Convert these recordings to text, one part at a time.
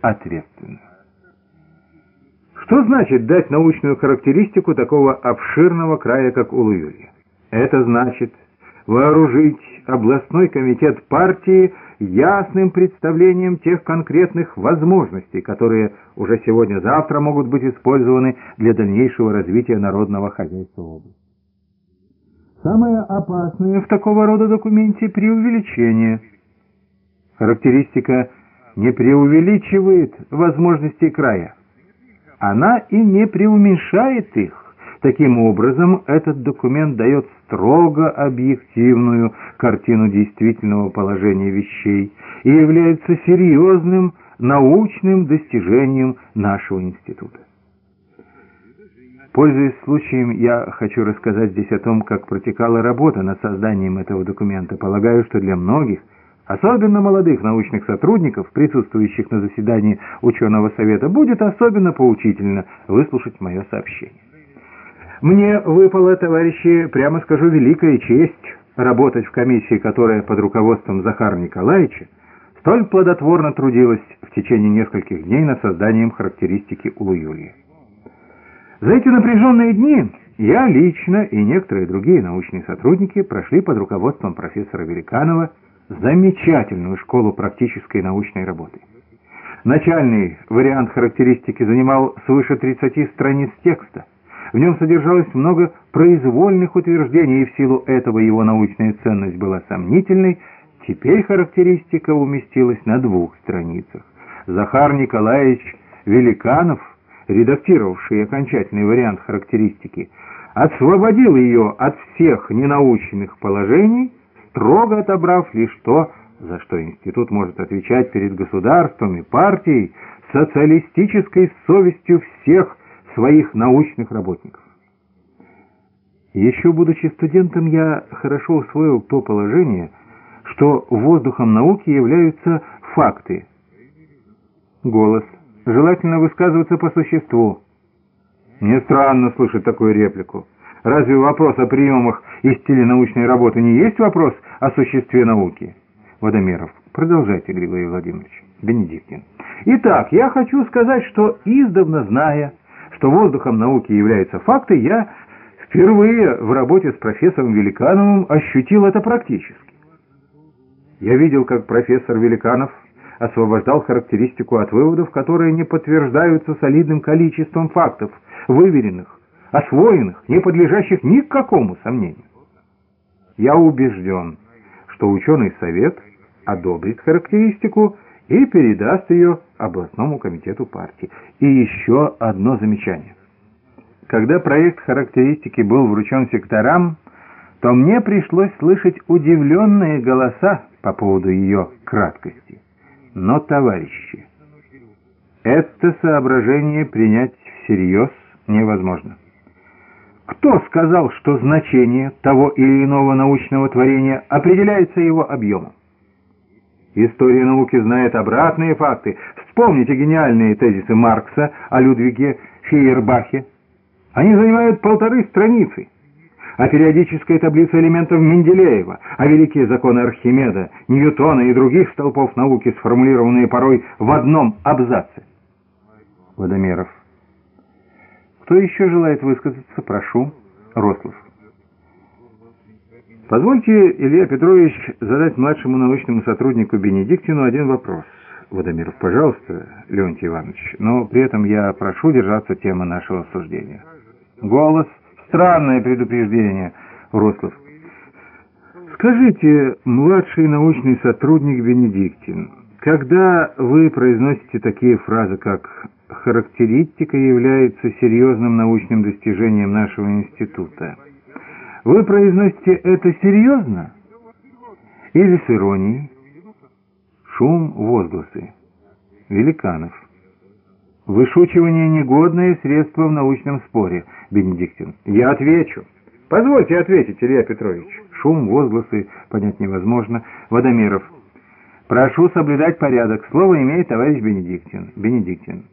ответственно. Что значит дать научную характеристику такого обширного края, как Улуюлья? Это значит вооружить областной комитет партии ясным представлением тех конкретных возможностей, которые уже сегодня-завтра могут быть использованы для дальнейшего развития народного хозяйства области. Самое опасное в такого рода документе – преувеличение. Характеристика не преувеличивает возможности края она и не преуменьшает их. Таким образом, этот документ дает строго объективную картину действительного положения вещей и является серьезным научным достижением нашего института. Пользуясь случаем, я хочу рассказать здесь о том, как протекала работа над созданием этого документа. Полагаю, что для многих – Особенно молодых научных сотрудников, присутствующих на заседании ученого совета, будет особенно поучительно выслушать мое сообщение. Мне выпало, товарищи, прямо скажу, великая честь работать в комиссии, которая под руководством Захара Николаевича столь плодотворно трудилась в течение нескольких дней над созданием характеристики Улу-Юлии. За эти напряженные дни я лично и некоторые другие научные сотрудники прошли под руководством профессора Великанова замечательную школу практической научной работы. Начальный вариант характеристики занимал свыше 30 страниц текста. В нем содержалось много произвольных утверждений, и в силу этого его научная ценность была сомнительной. Теперь характеристика уместилась на двух страницах. Захар Николаевич Великанов, редактировавший окончательный вариант характеристики, освободил ее от всех ненаучных положений строго отобрав лишь то, за что институт может отвечать перед государством и партией социалистической совестью всех своих научных работников. Еще будучи студентом, я хорошо усвоил то положение, что воздухом науки являются факты. Голос. Желательно высказываться по существу. Мне странно слышать такую реплику. Разве вопрос о приемах и стиле научной работы не есть вопрос о существе науки? Водомеров. Продолжайте, Григорий Владимирович. Бенедиктин. Итак, я хочу сказать, что издавна зная, что воздухом науки являются факты, я впервые в работе с профессором Великановым ощутил это практически. Я видел, как профессор Великанов освобождал характеристику от выводов, которые не подтверждаются солидным количеством фактов, выверенных, освоенных, не подлежащих никакому сомнению. Я убежден, что ученый совет одобрит характеристику и передаст ее областному комитету партии. И еще одно замечание. Когда проект характеристики был вручен секторам, то мне пришлось слышать удивленные голоса по поводу ее краткости. Но, товарищи, это соображение принять всерьез невозможно. Кто сказал, что значение того или иного научного творения определяется его объемом? История науки знает обратные факты. Вспомните гениальные тезисы Маркса о Людвиге Фейербахе. Они занимают полторы страницы. А периодическая таблица элементов Менделеева, а великие законы Архимеда, Ньютона и других столпов науки, сформулированные порой в одном абзаце. Водомеров. Кто еще желает высказаться? Прошу. Рослов. Позвольте, Илья Петрович, задать младшему научному сотруднику Бенедиктину один вопрос. Водомиров, пожалуйста, Леонтий Иванович, но при этом я прошу держаться темы нашего обсуждения. Голос. Странное предупреждение. Рослов. Скажите, младший научный сотрудник Бенедиктин, когда вы произносите такие фразы, как характеристика является серьезным научным достижением нашего института. Вы произносите это серьезно или с иронией? Шум, возгласы. Великанов. Вышучивание – негодное средство в научном споре. Бенедиктин. Я отвечу. Позвольте ответить, Илья Петрович. Шум, возгласы, понять невозможно. Водомеров. Прошу соблюдать порядок. Слово имеет товарищ Бенедиктин. Бенедиктин.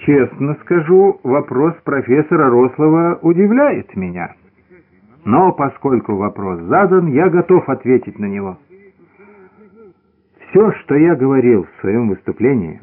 Честно скажу, вопрос профессора Рослова удивляет меня. Но поскольку вопрос задан, я готов ответить на него. Все, что я говорил в своем выступлении,